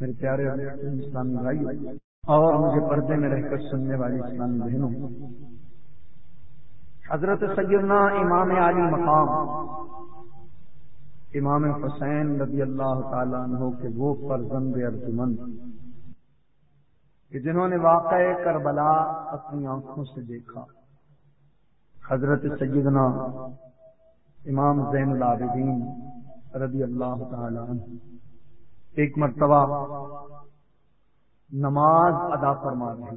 میرے پیارے اسلامی بھائی اور مجھے پردے میں رہ کر سننے والی اسلامی بہنوں، حضرت سیدنا امام علی مقام، امام حسین رضی اللہ تعالیٰ عنہ کے وہ فرزند ارجمن، کہ جنہوں نے واقع کربلا اپنی آنکھوں سے دیکھا، حضرت سیدنا امام زین العابدین رضی اللہ تعالی عنہ۔ ایک مرتبہ نماز ادا فرما رہے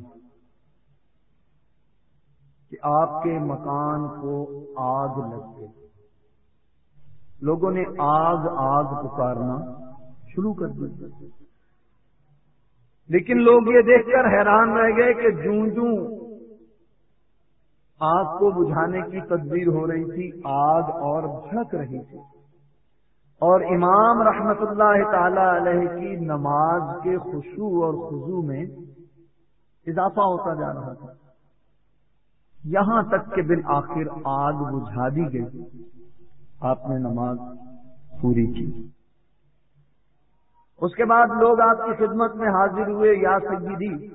کہ آپ کے مکان کو آگ لگ گئی۔ لوگوں نے آگ آگ پکارنا شروع کر دیا لیکن لوگ یہ دیکھ کر حیران رہ گئے کہ جوں جوں آگ کو بجھانے کی تدبیر ہو رہی تھی، آگ اور بھڑک رہی تھی۔ اور امام رحمت اللہ تعالی علیہ کی نماز کے خوشو اور خضو میں اضافہ ہوتا جا رہا تھا۔ یہاں تک کہ بالآخر آگ بجھا دی گئی۔ آپ نے نماز پوری کی۔ اس کے بعد لوگ آپ کی خدمت میں حاضر ہوئے۔ یا سیدی،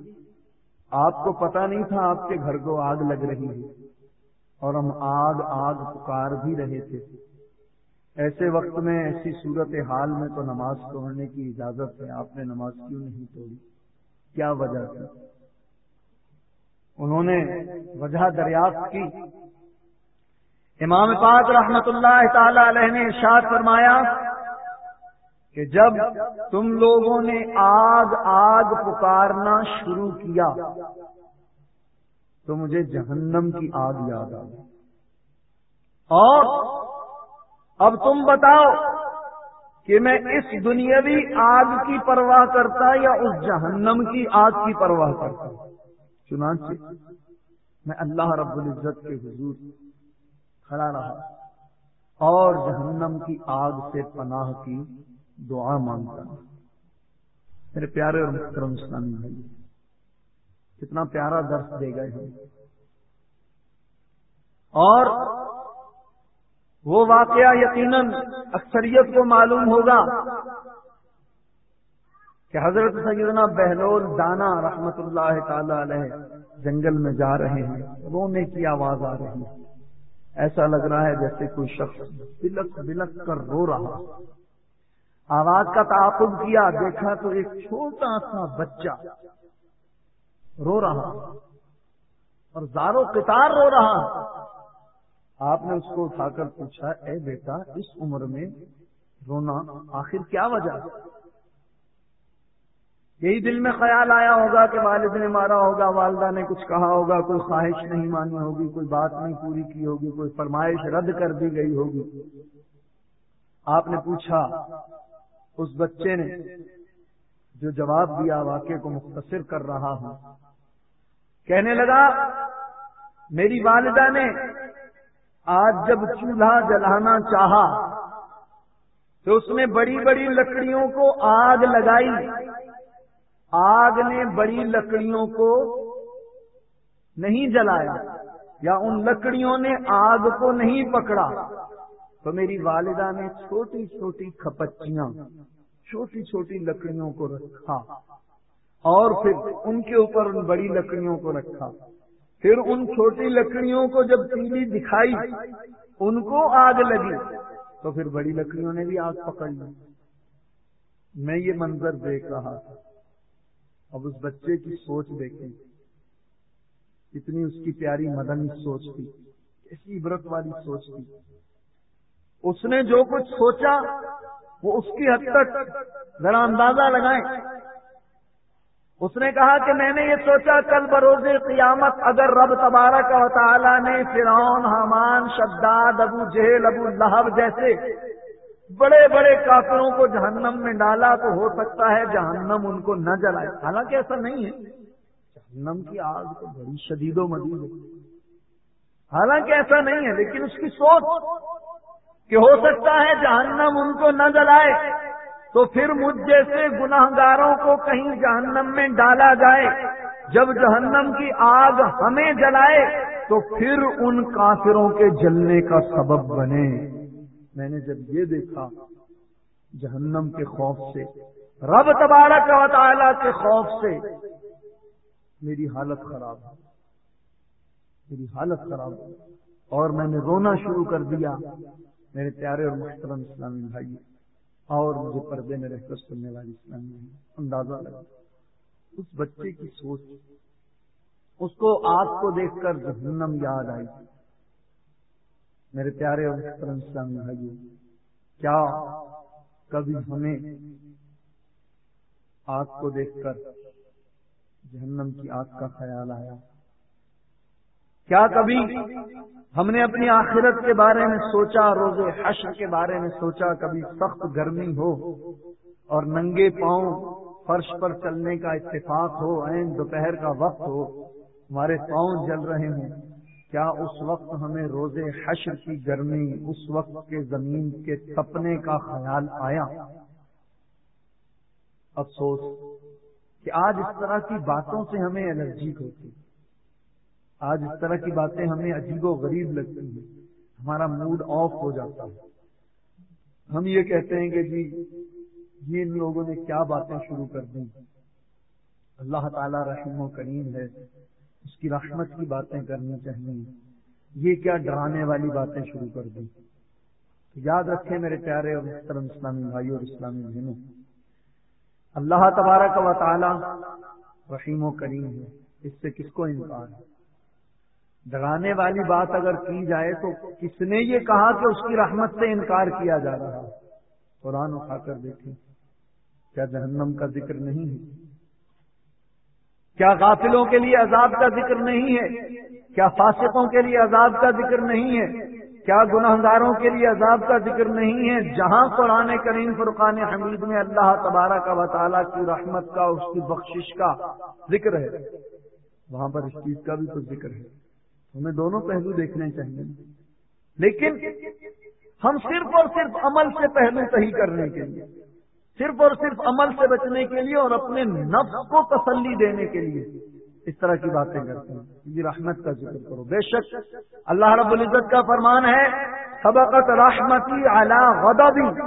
آپ کو پتا نہیں تھا آپ کے گھر کو آگ لگ رہی ہے۔ اور ہم آگ آگ پکار بھی رہے تھے۔ ایسے وقت میں، ایسی صورت حال میں تو نماز توڑنے کی اجازت ہے، آپ نے نماز کیوں نہیں توڑی؟ کیا وجہ تھی؟ انہوں نے وجہ دریافت کی۔ امام پاک رحمت اللہ تعالی علیہ نے ارشاد فرمایا کہ جب تم لوگوں نے آگ آگ پکارنا شروع کیا، تو مجھے جہنم کی آگ یاد آ گئی اور اب تم بتاؤ کہ میں اس دنیاوی آگ کی پرواہ کرتا یا اس جہنم کی آگ کی پرواہ کرتا؟ چنانچہ میں اللہ رب العزت کے حضور کھڑا رہا اور جہنم کی آگ سے پناہ کی دعا مانگتا میرے پیارے اور محترم اسلامی بھائی، کتنا پیارا درس دے گئے ہیں۔ اور وہ واقعہ یقیناً اکثریت کو معلوم ہوگا کہ حضرت سیدنا بہلول دانا رحمت اللہ تعالی علیہ جنگل میں جا رہے ہیں، رونے کی آواز آ رہی ہے۔ ایسا لگ رہا ہے جیسے کوئی شخص بلک بلک کر رو رہا آواز کا تعاقب کیا، دیکھا تو ایک چھوٹا سا بچہ رو رہا اور زارو قطار رو رہا آپ نے اس کو اٹھا کر پوچھا، اے بیٹا، اس عمر میں رونا آخر کیا وجہ یہی دل میں خیال آیا ہوگا کہ والد نے مارا ہوگا، والدہ نے کچھ کہا ہوگا، کوئی خواہش نہیں مانی ہوگی، کوئی بات نہیں پوری کی ہوگی، کوئی فرمائش رد کر دی گئی ہوگی۔ آپ نے پوچھا، اس بچے نے جو جواب دیا، واقعے کو مختصر کر رہا ہوں۔ کہنے لگا، میری والدہ نے آج جب چولہا جلانا چاہا تو اس نے بڑی بڑی لکڑیوں کو آگ لگائی۔ آگ نے بڑی لکڑیوں کو نہیں جلایا یا ان لکڑیوں نے آگ کو نہیں پکڑا۔ تو میری والدہ نے چھوٹی چھوٹی کھپچیاں، چھوٹی چھوٹی لکڑیوں کو رکھا اور پھر ان کے اوپر ان بڑی لکڑیوں کو رکھا۔ پھر ان چھوٹی لکڑیوں کو جب تیلی دکھائی، ان کو آگ لگی۔ تو پھر بڑی لکڑیوں نے بھی آگ پکڑ لی۔ میں یہ منظر دیکھ رہا تھا۔ اب اس بچے کی سوچ دیکھیں۔ اتنی اس کی پیاری مدنی سوچ تھی ایسی عبرت والی سوچ تھی۔ اس نے جو کچھ سوچا، وہ اس کی حد تک ذرا اندازہ لگائیں۔ اس نے کہا کہ میں نے یہ سوچا کل بروز قیامت اگر رب تبارک و تعالی نے فرعون حمان شداد، ابو جہل، ابو لہب جیسے بڑے بڑے کافروں کو جہنم میں ڈالا تو ہو سکتا ہے جہنم ان کو نہ جلائے۔ حالانکہ ایسا نہیں ہے۔ جہنم کی آگ تو بڑی شدید و مدید ہے۔ حالانکہ ایسا نہیں ہے، لیکن اس کی سوچ کہ ہو سکتا ہے جہنم ان کو نہ جلائے۔ تو پھر مجھ جیسے گناہ گاروں کو کہیں جہنم میں ڈالا جائے، جب جہنم کی آگ ہمیں جلائے، تو پھر ان کافروں کے جلنے کا سبب بنے۔ میں نے جب یہ دیکھا جہنم کے خوف سے، رب تبارک و تعالی کے خوف سے، میری حالت خراب ہے۔ میری حالت خراب ہے۔ اور میں نے رونا شروع کر دیا۔ میرے پیارے اور محترم اسلامی بھائی اور مجھے پردے میں رہ کر سننے والی اسلامی اندازہ لگا۔ اس بچے کی سوچ، اس کو آپ کو دیکھ کر جہنم یاد آئی۔ میرے پیارے اور محترم اسلامی بھائی کیا کبھی ہمیں آگ کو دیکھ کر جہنم کی آگ کا خیال آیا؟ کیا کبھی ہم نے اپنی آخرت کے بارے میں سوچا، روز حشر کے بارے میں سوچا، کبھی سخت گرمی ہو اور ننگے پاؤں فرش پر چلنے کا اتفاق ہو، این دوپہر کا وقت ہو، ہمارے پاؤں جل رہے ہوں۔ کیا اس وقت ہمیں روز حشر کی گرمی، اس وقت کے زمین کے تپنے کا خیال آیا؟ افسوس کہ آج اس طرح کی باتوں سے ہمیں الرجی ہوتی۔ آج اس طرح کی باتیں ہمیں عجیب و غریب لگتی ہیں۔ ہمارا موڈ آف ہو جاتا ہے۔ ہم یہ کہتے ہیں کہ جی یہ ان لوگوں نے کیا باتیں شروع کر دی اللہ تعالی رحم و کریم ہے، اس کی رحمت کی باتیں کرنی چاہیے۔ یہ کیا ڈرانے والی باتیں شروع کر دی یاد رکھیں میرے پیارے اور محترم اسلامی بھائی اور اسلامی بہنوں، اللہ تبارک و تعالی رحیم و کریم ہے۔ اس سے کس کو انکار ہے؟ ڈرانے والی بات اگر کی جائے تو کس نے یہ کہا کہ اس کی رحمت سے انکار کیا جا رہا ہے؟ قرآن اٹھا کر دیکھیں۔ کیا جہنم کا ذکر نہیں ہے؟ کیا غافلوں کے لیے عذاب کا ذکر نہیں ہے؟ کیا فاسقوں کے لیے عذاب کا ذکر نہیں ہے؟ کیا گناہ گاروں کے لیے عذاب کا ذکر نہیں ہے؟ جہاں قرآن کریم فرقان حمید میں اللہ تبارہ کا وطالعہ کی رحمت کا، اس کی بخشش کا ذکر ہے، وہاں پر اس چیز کا بھی کچھ ذکر ہے۔ ہمیں دونوں پہلو دیکھنے چاہیے۔ لیکن ہم صرف اور صرف عمل سے پہلو صحیح کرنے کے لیے۔ صرف اور صرف عمل سے بچنے کے لیے اور اپنے نفس کو تسلی دینے کے لیے اس طرح کی باتیں کرتے ہیں۔ یہ رحمت کا ذکر کرو۔ بے شک اللہ رب العزت کا فرمان ہے سبقت رحمتی اعلی غضبی۔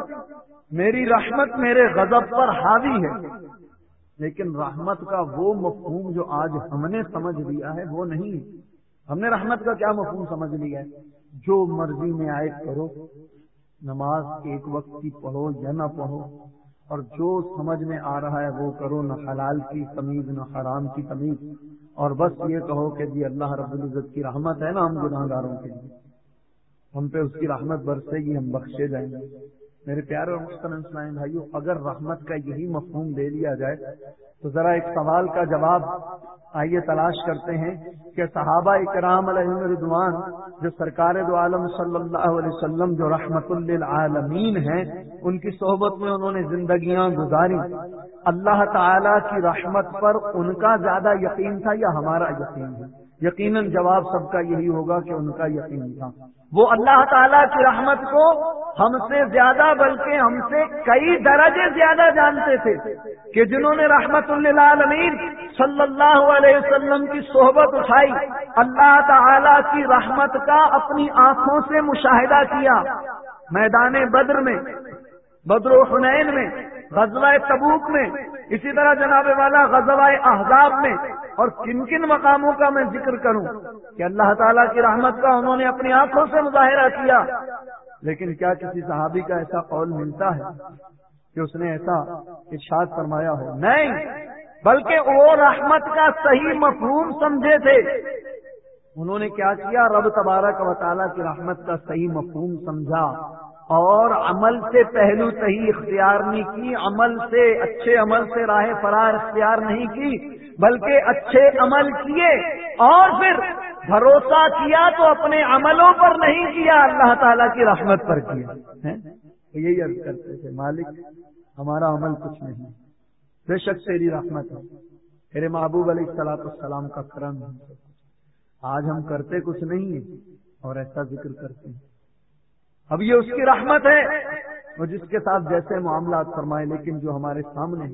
میری رحمت میرے غضب پر حاوی ہے۔ لیکن رحمت کا وہ مفہوم جو آج ہم نے سمجھ لیا ہے وہ نہیں۔ ہم نے رحمت کا کیا مفہوم سمجھ لیا ہے؟ جو مرضی میں آئے کرو، نماز ایک وقت کی پڑھو یا نہ پڑھو، اور جو سمجھ میں آ رہا ہے وہ کرو، نہ حلال کی تمیز، نہ حرام کی تمیز۔ اور بس یہ کہو کہ جی اللہ رب العزت کی رحمت ہے نا ہم گناہ گاروں کے لیے۔ ہم پہ اس کی رحمت برسے گی، ہم بخشے جائیں گے۔ میرے پیارے اور مستن اسلام بھائیو، اگر رحمت کا یہی مفہوم دے لیا جائے، تو ذرا ایک سوال کا جواب آئیے تلاش کرتے ہیں کہ صحابہ اکرام علیہ رضوان، جو سرکار دو عالم صلی اللہ علیہ وسلم، جو رحمت للعالمین ہیں، ان کی صحبت میں انہوں نے زندگیاں گزاری۔ اللہ تعالی کی رحمت پر ان کا زیادہ یقین تھا یا ہمارا یقین ہے؟ یقیناً جواب سب کا یہی ہوگا کہ ان کا یقین تھا۔ وہ اللہ تعالیٰ کی رحمت کو ہم سے زیادہ بلکہ ہم سے کئی درجے زیادہ جانتے تھے کہ جنہوں نے رحمت اللہ صلی اللہ علیہ وسلم کی صحبت اٹھائی، اللہ تعالی کی رحمت کا اپنی آنکھوں سے مشاہدہ کیا۔ میدان بدر میں، بدر و حنین میں، غزوہ تبوک میں، اسی طرح جناب والا غزوہ احزاب میں اور کن کن مقاموں کا میں ذکر کروں کہ اللہ تعالیٰ کی رحمت کا انہوں نے اپنی آنکھوں سے مظاہرہ کیا۔ لیکن کیا کسی صحابی کا ایسا قول ملتا ہے کہ اس نے ایسا ارشاد فرمایا ہو؟ نہیں، بلکہ وہ رحمت کا صحیح مفہوم سمجھے تھے۔ انہوں نے کیا کیا؟ رب تبارک و تعالیٰ کی رحمت کا صحیح مفہوم سمجھا۔ اور عمل سے پہلو صحیح اختیار نہیں کی، عمل سے، اچھے عمل سے راہ فرار اختیار نہیں کی، بلکہ اچھے عمل کیے اور پھر بھروسہ کیا تو اپنے عملوں پر نہیں کیا، اللہ تعالیٰ کی رحمت پر کیا یہی عرض کرتے تھے مالک، ہمارا عمل کچھ نہیں، بے شک تیری رحمت ہے میرے محبوب علیہ السلاط السلام کا کرم آج ہم کرتے کچھ نہیں ہیں اور ایسا ذکر کرتے ہیں۔ اب یہ اس کی رحمت ہے۔ وہ جس کے ساتھ جیسے معاملات فرمائے، لیکن جو ہمارے سامنے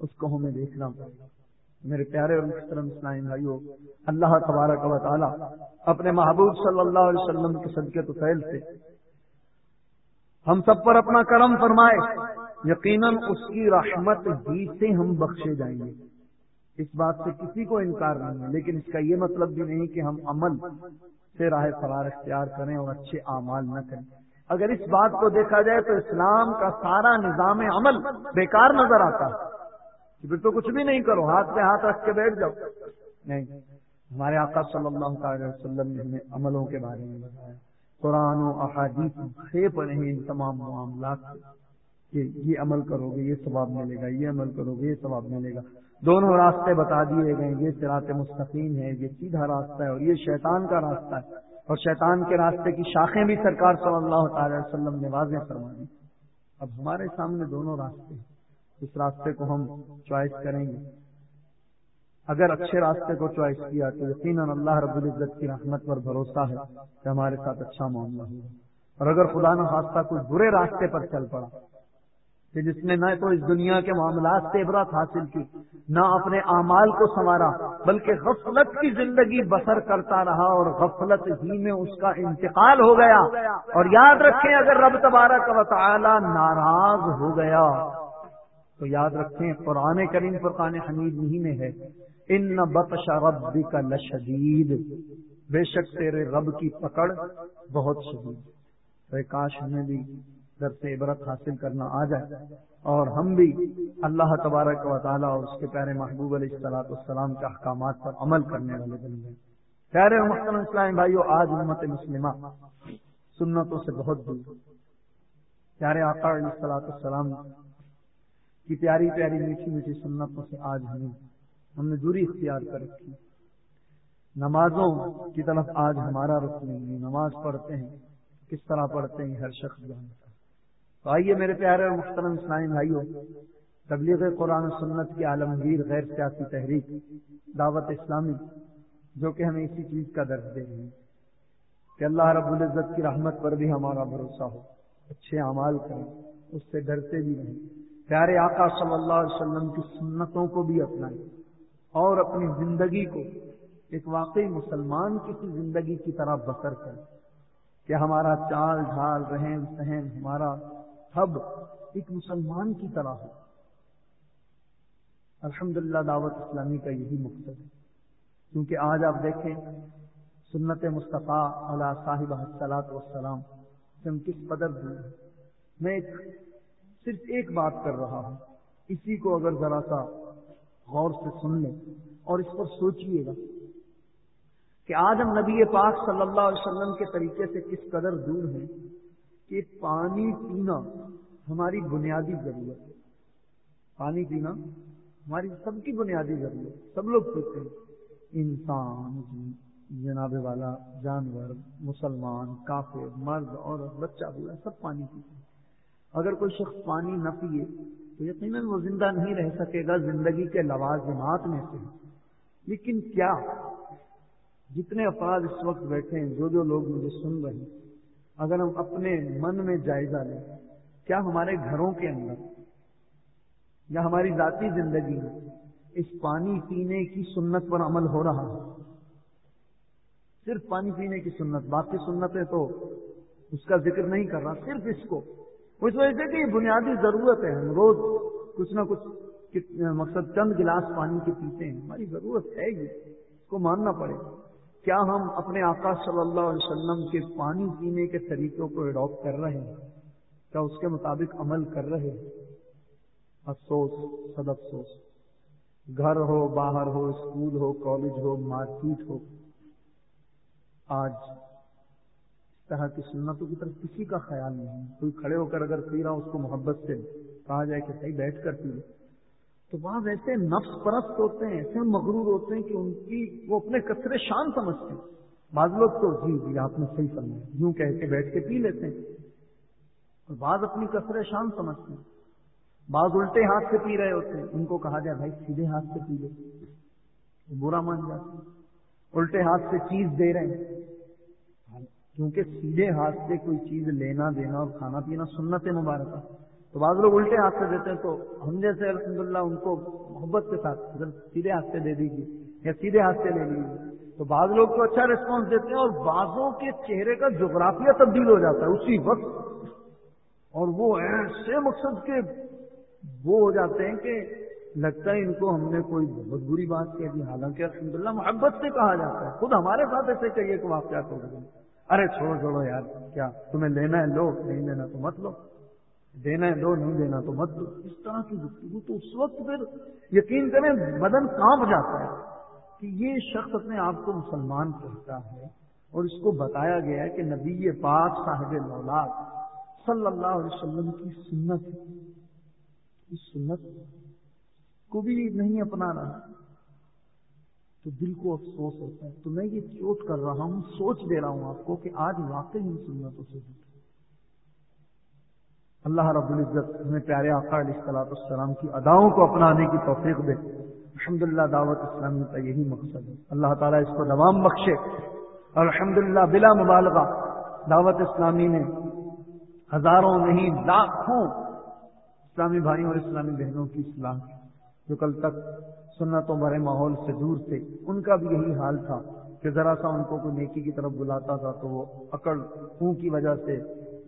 اس کو ہمیں دیکھنا۔ پڑے میرے پیارے اور محترم اسلام بھائیو، اللہ تبارک و تعالی اپنے محبوب صلی اللہ علیہ وسلم کے صدقے تو فیل سے ہم سب پر اپنا کرم فرمائے۔ یقیناً اس کی رحمت ہی سے ہم بخشے جائیں گے۔ اس بات سے کسی کو انکار نہیں ہے، لیکن اس کا یہ مطلب بھی نہیں کہ ہم عمل سے راہ فرار اختیار کریں اور اچھے اعمال نہ کریں۔ اگر اس بات کو دیکھا جائے تو اسلام کا سارا نظام عمل بیکار نظر آتا ہے۔ پھر تو کچھ بھی نہیں کرو، ہاتھ پہ ہاتھ رکھ کے بیٹھ جاؤ۔ نہیں، ہمارے آقا صلی اللہ تعالی وسلم نے ہمیں عملوں کے بارے میں بتایا۔ قرآن و احادیث سے پڑھے ان تمام معاملات۔ کہ یہ عمل کرو گے، یہ ثواب ملے گا، یہ عمل کرو گے، یہ ثواب ملے گا۔ دونوں راستے بتا دیے گئے یہ سرات مستقیم ہے، یہ سیدھا راستہ ہے اور یہ شیطان کا راستہ ہے۔ اور شیطان کے راستے کی شاخیں بھی سرکار صلی اللہ تعالی وسلم نے واضح فرما دی اب ہمارے سامنے دونوں راستے ہیں۔ اس راستے کو ہم چوائس کریں گے۔ اگر اچھے راستے کو چوائس کیا تو یقیناً اللہ رب العزت کی رحمت پر بھروسہ ہے کہ ہمارے ساتھ اچھا معاملہ ہوگا اور اگر خدا نہ خاصہ کوئی برے راستے پر چل پڑا کہ جس نے نہ تو اس دنیا کے معاملات سے عبرت حاصل کی، نہ اپنے اعمال کو سنوارا، بلکہ غفلت کی زندگی بسر کرتا رہا اور غفلت ہی میں اس کا انتقال ہو گیا۔ اور یاد رکھیں، اگر رب تبارک و تعالی ناراض ہو گیا، تو یاد رکھیں، قرآن کریم فرقان حمید نہیں میں ہے۔ ان بطش رب کا لشدید۔ بے شک تیرے رب کی پکڑ بہت شدید۔ کاش ہمیں بھی در سے عبرت حاصل کرنا آ جائے۔ اور ہم بھی اللہ تبارک و تعالیٰ اور اس کے پیارے محبوب علیہ السلاط السلام کے احکامات پر عمل کرنے والے بن گئے۔ پیارے محترم اسلام بھائیو، آج امت مسلمہ سنتوں سے بہت دور۔ پیارے آقا علیہ السلاط السلام کی پیاری پیاری میٹھی میٹھی سنتوں سے آج ہمیں ہم نے دوری اختیار کر رکھی۔ نمازوں کی طرف آج ہمارا رخ نہیں، نماز پڑھتے ہیں، کس طرح پڑھتے ہیں، ہر شخص جانتا تو آئیے میرے پیارے اور محترم اسلامی بھائیوں، تبلیغ قرآن و سنت کی عالمگیر غیر سیاسی تحریک، دعوت اسلامی، جو کہ ہمیں اسی چیز کا درد دے رہی ہے کہ اللہ رب العزت کی رحمت پر بھی ہمارا بھروسہ ہو، اچھے اعمال کریں، اس سے ڈرتے بھی نہیں پیارے آقا صلی اللہ علیہ وسلم کی سنتوں کو بھی اپنائیں، اور اپنی زندگی کو ایک واقعی مسلمان کی زندگی کی طرح بسر کریں، کہ ہمارا چال ڈھال، رہن سہن، ہمارا سب ایک مسلمان کی طرح ہو۔ الحمد دعوت اسلامی کا یہی مقصد ہے۔ کیونکہ آج آپ دیکھیں سنت مصطفیٰ علیہ صاحب صلاحت وسلام سے ہم کس قدر دور میں ایک صرف ایک بات کر رہا ہوں۔ اسی کو اگر ذرا سا غور سے سن لیں اور اس پر سوچئے گا کہ آج ہم نبی پاک صلی اللہ علیہ وسلم کے طریقے سے کس قدر دور ہیں کہ پانی پینا ہماری بنیادی ضرورت ہے۔ پانی پینا ہماری سب کی بنیادی ضرورت سب لوگ پیتے ہیں۔ انسان، جناب والا، جانور، مسلمان، کافر، مرد اور بچہ ہوا سب پانی پیتے ہیں۔ اگر کوئی شخص پانی نہ پیے تو یقیناً وہ زندہ نہیں رہ سکے گا زندگی کے لوازمات میں سے۔ لیکن کیا جتنے افراد اس وقت بیٹھے ہیں، جو جو لوگ مجھے سن رہے ہیں، اگر ہم اپنے من میں جائزہ لیں کیا ہمارے گھروں کے اندر یا ہماری ذاتی زندگی میں اس پانی پینے کی سنت پر عمل ہو رہا ہے؟ صرف پانی پینے کی سنت، باقی سنتیں تو اس کا ذکر نہیں کر رہا، صرف اس کو۔ اس وجہ سے کہ یہ بنیادی ضرورت ہے، ہم روز کچھ نہ کچھ مقصد چند گلاس پانی کے پیتے ہیں۔ ہماری ضرورت ہے یہ، اس کو ماننا پڑے۔ کیا ہم اپنے آقا صلی اللہ علیہ وسلم کے پانی پینے کے طریقوں کو اڈاپٹ کر رہے ہیں؟ کیا اس کے مطابق عمل کر رہے ہیں؟ افسوس سد افسوس۔ گھر ہو، باہر ہو، اسکول ہو، کالج ہو مارکیٹ ہو۔ آج اس طرح کی سنتوں کی طرف کسی کا خیال نہیں کوئی کھڑے ہو کر اگر پی رہا اس کو محبت سے کہا جائے کہ صحیح بیٹھ کر پی۔ تو بعض ایسے نفس پرست ہوتے ہیں، ایسے مغرور ہوتے ہیں کہ ان کی وہ اپنے کثرے شان سمجھتے ہیں۔ بعض لوگ تو جی جی آپ نے صحیح سمجھا یوں کہہ کے بیٹھ کے پی لیتے ہیں۔ اور بعض اپنی کثرے شان سمجھتے ہیں۔ بعض الٹے ہاتھ سے پی رہے ہوتے ہیں۔ ان کو کہا جائے، بھائی، سیدھے ہاتھ سے پی لے۔ برا مان جاتے ہیں۔ الٹے ہاتھ سے چیز دے رہے ہیں۔ کیونکہ سیدھے ہاتھ سے کوئی چیز لینا دینا اور کھانا پینا سنت مبارک ہے۔ تو بعض لوگ الٹے ہاتھ سے دیتے ہیں تو ہم جیسے الحمد ان کو محبت کے ساتھ سیدھے ہاتھ سے دے دیجیے یا سیدھے ہاتھ سے لے لیجیے تو بعض لوگ تو اچھا ریسپانس دیتے ہیں اور بعضوں کے چہرے کا جغرافیہ تبدیل ہو جاتا ہے۔ اسی وقت اور وہ ایسے مقصد کے وہ ہو جاتے ہیں کہ لگتا ہے ان کو ہم نے کوئی بہت بری بات کہہ دی۔ حالانکہ الحمدللہ محبت سے کہا جاتا ہے۔ خود ہمارے ساتھ ایسے کہیے کہ واقعات ہو گئے ارے چھوڑو چھوڑو یار، کیا تمہیں لینا ہے؟ لو، نہیں لینا تو مت لو۔ دینا ہے، لو، نہیں دینا تو مت لو۔ اس طرح کی گفتگو تو اس وقت پھر یقین کریں بدن کانپ جاتا ہے کہ یہ شخص اپنے آپ کو مسلمان کہتا ہے اور اس کو بتایا گیا ہے کہ نبی پاک صاحب مولاد صلی اللہ علیہ وسلم کی سنت اس سنت کو بھی نہیں اپنا رہا۔ تو دل کو افسوس ہوتا ہے۔ تو میں یہ چوٹ کر رہا ہوں، سوچ دے رہا ہوں آپ کو کہ آج واقعی ان سنتوں سے اللہ رب العزت ہمیں پیارے آقا علیہ السلاط السلام کی اداؤں کو اپنانے کی توفیق دے۔ الحمد للہ دعوت اسلامی کا یہی مقصد ہے۔ اللہ تعالیٰ اس کو دوام بخشے۔ اور الحمد للہ بلا مبالغہ دعوت اسلامی نے ہزاروں نہیں، لاکھوں اسلامی بھائیوں اور اسلامی بہنوں کی اسلام جو کل تک سنتوں بھرے ماحول سے دور تھے۔ ان کا بھی یہی حال تھا کہ ذرا سا ان کو کوئی نیکی کی طرف بلاتا تھا تو وہ اکڑ خوں کی وجہ سے،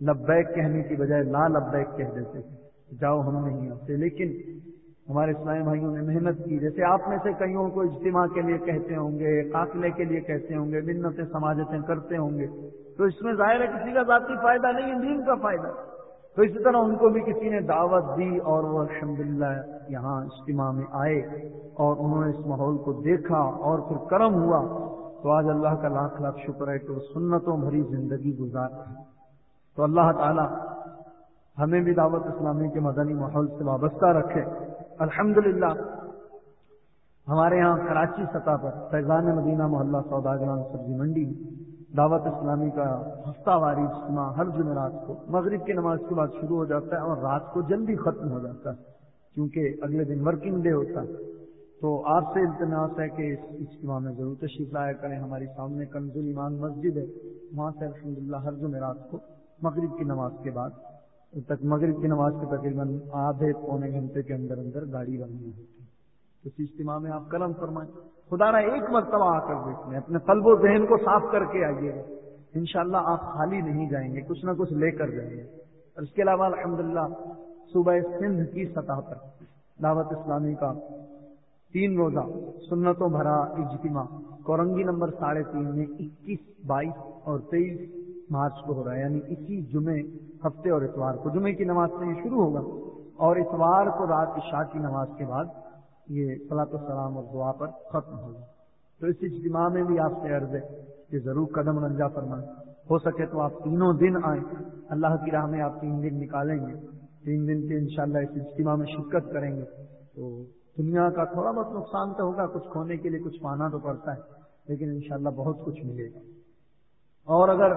لبیک کہنے کی بجائے لا لبیک کہہ دیتے تھے۔ جاؤ ہم نہیں آتے، لیکن ہمارے اسلامی بھائیوں نے محنت کی۔ جیسے آپ میں سے کئیوں کو اجتماع کے لیے کہتے ہوں گے قافلے کے لیے کہتے ہوں گے، منتیں، سماجتیں کرتے ہوں گے، تو اس میں ظاہر ہے کسی کا ذاتی فائدہ نہیں، دین کا فائدہ۔ تو اسی طرح ان کو بھی کسی نے دعوت دی اور وہ الحمد یہاں اجتماع میں آئے اور انہوں نے اس ماحول کو دیکھا اور پھر کرم ہوا۔ تو آج اللہ کا لاکھ لاکھ شکر ہے کہ وہ سنتوں بھری زندگی گزار تو اللہ تعالی ہمیں بھی دعوت اسلامی کے مدنی ماحول سے وابستہ رکھے۔ الحمد للہ ہمارے یہاں کراچی سطح پر فیضان مدینہ محلہ سوداگران سبزی منڈی، دعوت اسلامی کا ہفتہ واری اجتماع ہر جمعرات کو مغرب کی نماز کے بعد شروع ہو جاتا ہے اور رات کو جلدی ختم ہو جاتا ہے، کیونکہ اگلے دن ورکنگ ڈے ہوتا ہے۔ تو آپ سے التماس ہے کہ اس اجتماع میں ضرور تشریف لایا کریں، ہماری سامنے کنزول ایمان مسجد ہے۔ وہاں سے الحمد للہ ہر جمعرات کو مغرب کی نماز کے بعد تک مغرب کی نماز کے تقریباً آدھے پونے گھنٹے کے اندر اندر گاڑی رہنی ہوتی ہے۔ اس اجتماع میں آپ کرم فرمائیں۔ خدا نہ ایک مرتبہ آ کر دیکھ لیں اپنے قلب و ذہن کو صاف کر کے آئیے۔ گا ان شاء اللہ آپ خالی نہیں جائیں گے، کچھ نہ کچھ لے کر جائیں گے۔ اور اس کے علاوہ الحمد للہ صوبہ سندھ کی سطح پر دعوت اسلامی کا تین روزہ سنتوں بھرا اجتماع۔ کورنگی نمبر ساڑھے تین میں اکیس، بائیس اور تیئیس مارچ کو ہو رہا ہے یعنی اسی جمعے، ہفتے اور اتوار کو۔ جمعے کی نماز سے یہ شروع ہوگا۔ اور اتوار کو رات عشاء کی نماز کے بعد یہ صلاح السلام اور دعا پر ختم ہوگا۔ تو اس اجتماع میں بھی آپ سے عرض ہے کہ ضرور قدم رنجا فرمائیں۔ ہو سکے تو آپ تینوں دن آئیں۔ اللہ کی راہ میں آپ تین دن نکالیں گے۔ تین دن کے انشاءاللہ اس اجتماع میں شرکت کریں گے۔ تو دنیا کا تھوڑا بہت نقصان تو ہوگا، کچھ کھونے کے لیے کچھ پانا تو پڑتا ہے، لیکن انشاءاللہ بہت کچھ ملے گا۔ اور اگر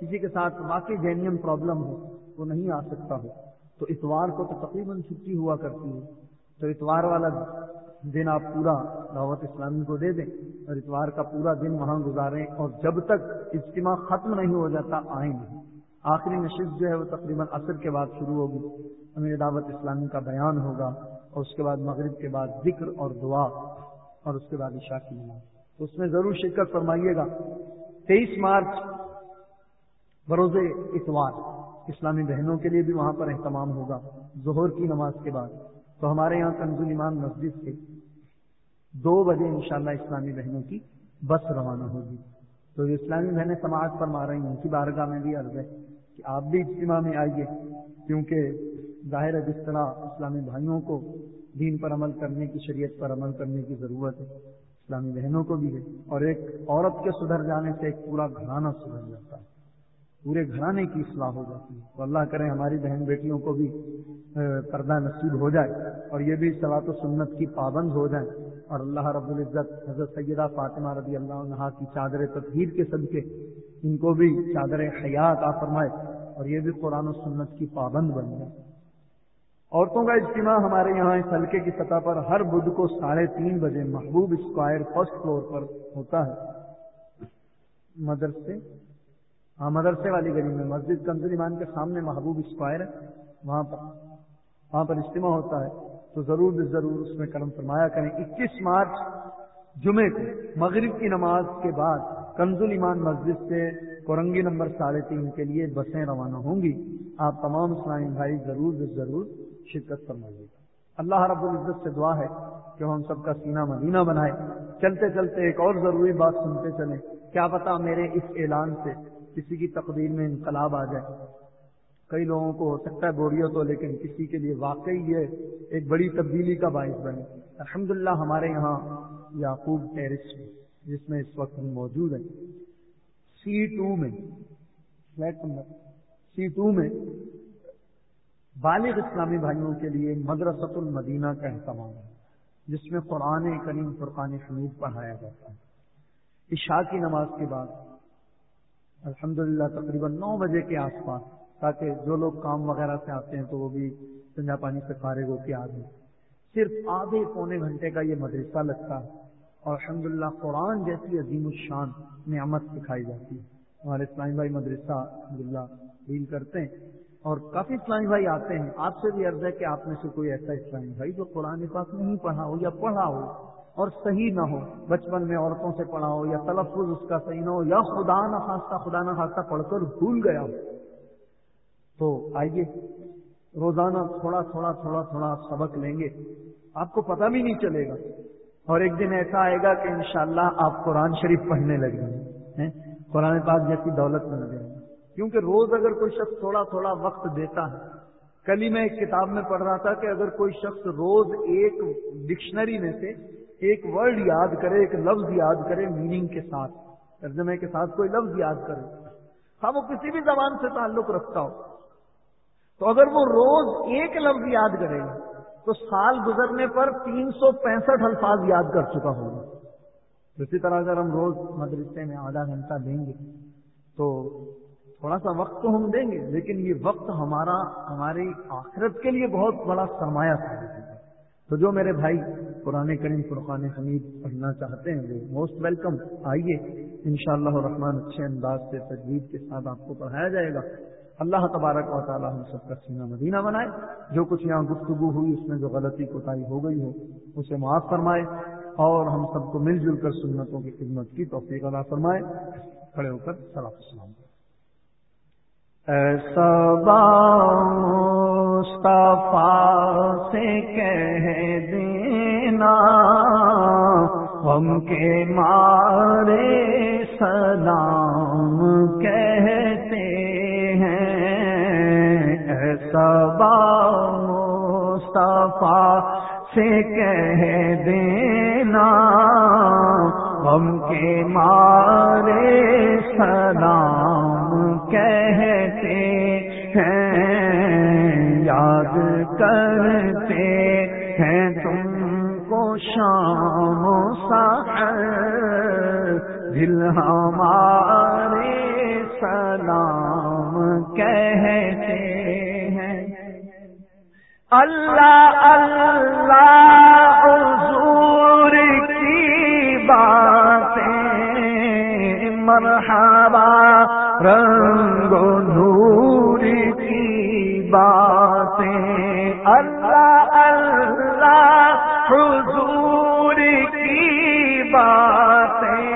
کسی کے ساتھ واقعی جینیم پرابلم ہو وہ نہیں آ سکتا ہو۔ تو اتوار کو تو تقریباً چھٹی ہوا کرتی ہے۔ تو اتوار والا دن آپ پورا دعوت اسلامی کو دے دیں اور اتوار کا پورا دن وہاں گزاریں اور جب تک اجتماع ختم نہیں ہو جاتا، آئیں نہیں۔ آخری نشست جو ہے وہ تقریباً عصر کے بعد شروع ہوگی۔ ہمیں دعوت اسلامی کا بیان ہوگا اور اس کے بعد مغرب کے بعد ذکر اور دعا اور اس کے بعد عشاء کی نماز۔ تو اس میں ضرور شرکت فرمائیے گا۔ تیئیس مارچ، بروز اتوار۔ اسلامی بہنوں کے لیے بھی وہاں پر اہتمام ہوگا۔ ظہر کی نماز کے بعد۔ تو ہمارے یہاں کنزول ایمان مسجد سے دو بجے انشاءاللہ اسلامی بہنوں کی بس روانہ ہوگی۔ تو جو اسلامی بہنیں سماج پر مار رہی ہیں۔ ان کی بارگاہ میں بھی عرض ہے کہ آپ بھی اجتماع میں آئیے، کیونکہ ظاہر ہے جس طرح اسلامی بھائیوں کو دین پر عمل کرنے کی، شریعت پر عمل کرنے کی ضرورت ہے۔ اسلامی بہنوں کو بھی ہے اور ایک عورت کے سدھر جانے سے ایک پورا گھرانہ سدھر جاتا ہے۔ پورے گھرانے کی اصلاح ہو جاتی ہے۔ تو اللہ کرے ہماری بہن بیٹیوں کو بھی پردہ نصیب ہو جائے اور یہ بھی صلاح و سنت کی پابند ہو جائیں۔ اور اللہ رب العزت حضرت سیدہ فاطمہ رضی اللہ عنہ کی چادر تطہیر کے صدقے، ان کو بھی چادر حیات آ فرمائے اور یہ بھی قرآن و سنت کی پابند بن جائے۔ عورتوں کا اجتماع ہمارے یہاں اس حلقے کی سطح پر ہر بدھ کو ساڑھے تین بجے محبوب اسکوائر فرسٹ فلور پر ہوتا ہے۔ مدرسے۔ ہاں مدرسے والی گلی میں، مسجد کنزل ایمان کے سامنے محبوب اسکوائر ہے۔ وہاں پر وہاں پر اجتماع ہوتا ہے۔ تو ضرور ضرور اس میں کرم فرمایا کریں۔ اکیس مارچ، جمعے کو، مغرب کی نماز کے بعد کنزل ایمان مسجد سے کورنگی نمبر ساڑھے تین کے لیے بسیں روانہ ہوں گی۔ آپ تمام اسلامی بھائی ضرور ضرور شرکت فرمائیے گا۔ اللہ رب العزت سے دعا ہے کہ ہم سب کا سینہ مدینہ بنائے۔ چلتے چلتے ایک اور ضروری بات سنتے چلیں۔ کیا پتا میرے اس اعلان سے کسی کی تقدیر میں انقلاب آ جائے۔ کئی لوگوں کو ہو سکتا ہے بوریت ہو، لیکن کسی کے لیے واقعی یہ ایک بڑی تبدیلی کا باعث بنے۔ الحمد ہمارے یہاں یعقوب ٹیرس میں جس میں اس وقت ہم موجود ہیں۔ سی ٹو میں فلیٹ نمبر سی ٹو میں بالغ اسلامی بھائیوں کے لیے مدرسۃ المدینہ کا اہتمام ہے جس میں قرآن کریم فرقان حمید پڑھایا جاتا ہے۔ عشاء کی نماز کے بعد الحمد للہ تقریباً نو بجے کے آس پاس، تاکہ جو لوگ کام وغیرہ سے آتے ہیں تو وہ بھی سنجا پانی سے فارغ ہو کے آ جائیں۔ صرف آدھے پونے گھنٹے کا یہ مدرسہ لگتا ہے، اور الحمدللہ قرآن جیسی عظیم الشان نعمت سکھائی جاتی ہے۔ ہمارے اسلامی بھائی مدرسہ الحمد للہ ڈیل کرتے ہیں اور کافی اسلامی بھائی آتے ہیں۔ آپ سے بھی عرض ہے کہ آپ میں سے کوئی ایسا اسلامی بھائی جو قرآن پاک نہیں پڑھا ہو یا پڑھا ہو اور صحیح نہ ہو، بچپن میں عورتوں سے پڑھا ہو یا تلفظ اس کا صحیح نہ ہو یا خدا نہ خاصہ، خدا نہ خاصہ پڑھ کر بھول گیا ہو۔ تو آئیے، روزانہ تھوڑا تھوڑا تھوڑا تھوڑا سبق لیں گے۔ آپ کو پتہ بھی نہیں چلے گا۔ اور ایک دن ایسا آئے گا کہ انشاءاللہ آپ قرآن شریف پڑھنے لگیں گے قرآن پاک جیسی دولت میں لگے۔ کیونکہ روز اگر کوئی شخص تھوڑا تھوڑا وقت دیتا ہے، کل ہی میں ایک کتاب میں پڑھ رہا تھا کہ اگر کوئی شخص روز ایک ڈکشنری میں سے ایک ورڈ یاد کرے، ایک لفظ یاد کرے میننگ کے ساتھ، ترجمے کے ساتھ کوئی لفظ یاد کرے ہاں وہ کسی بھی زبان سے تعلق رکھتا ہو۔ تو اگر وہ روز ایک لفظ یاد کرے گا تو سال گزرنے پر تین سو پینسٹھ الفاظ یاد کر چکا ہوگا۔ اسی طرح اگر ہم روز مدرسے میں آدھا گھنٹہ دیں گے، تو تھوڑا سا وقت تو ہم دیں گے، لیکن یہ وقت ہمارا، ہماری آخرت کے لیے بہت بڑا سرمایہ تھا۔ تو جو میرے بھائی قرآن کریم، فرقان حمید پڑھنا چاہتے ہیں، وہ موسٹ ویلکم آئیے۔ ان شاء اللہ اچھے انداز سے تجویز کے ساتھ آپ کو پڑھایا جائے گا۔ اللہ تبارک و تعالیٰ ہم سب کا سینہ مدینہ بنائے۔ جو کچھ یہاں گفتگو ہوئی، اس میں جو غلطی کوتاہی ہو گئی ہو، اسے معاف فرمائے۔ اور ہم سب کو مل جل کر سنتوں کی خدمت کی توفیق اللہ فرمائے۔ کھڑے ہو کر سلام السلام صبا مصطفیٰ سے کہہ دینا ہم کے مارے سلام کہتے ہیں۔ صبا مصطفیٰ سے کہہ دینا ہم کے مارے سلام کہتے ہیں، یاد کرتے ہیں تم کو شام دل ہمارے سلام کہتے ہیں۔ اللہ اللہ مرحبا رنگ و نور کی باتیں۔ اللہ اللہ، حضور کی باتیں۔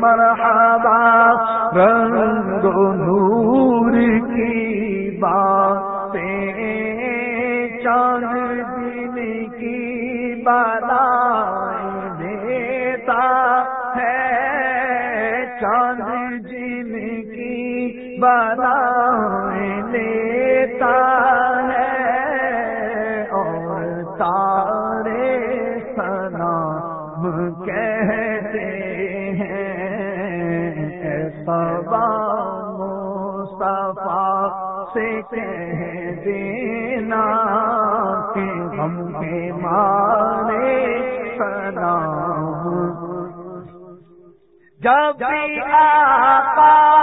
مرحبا رنگ و نور کی باتیں۔ چاند دن کی بالائیں کا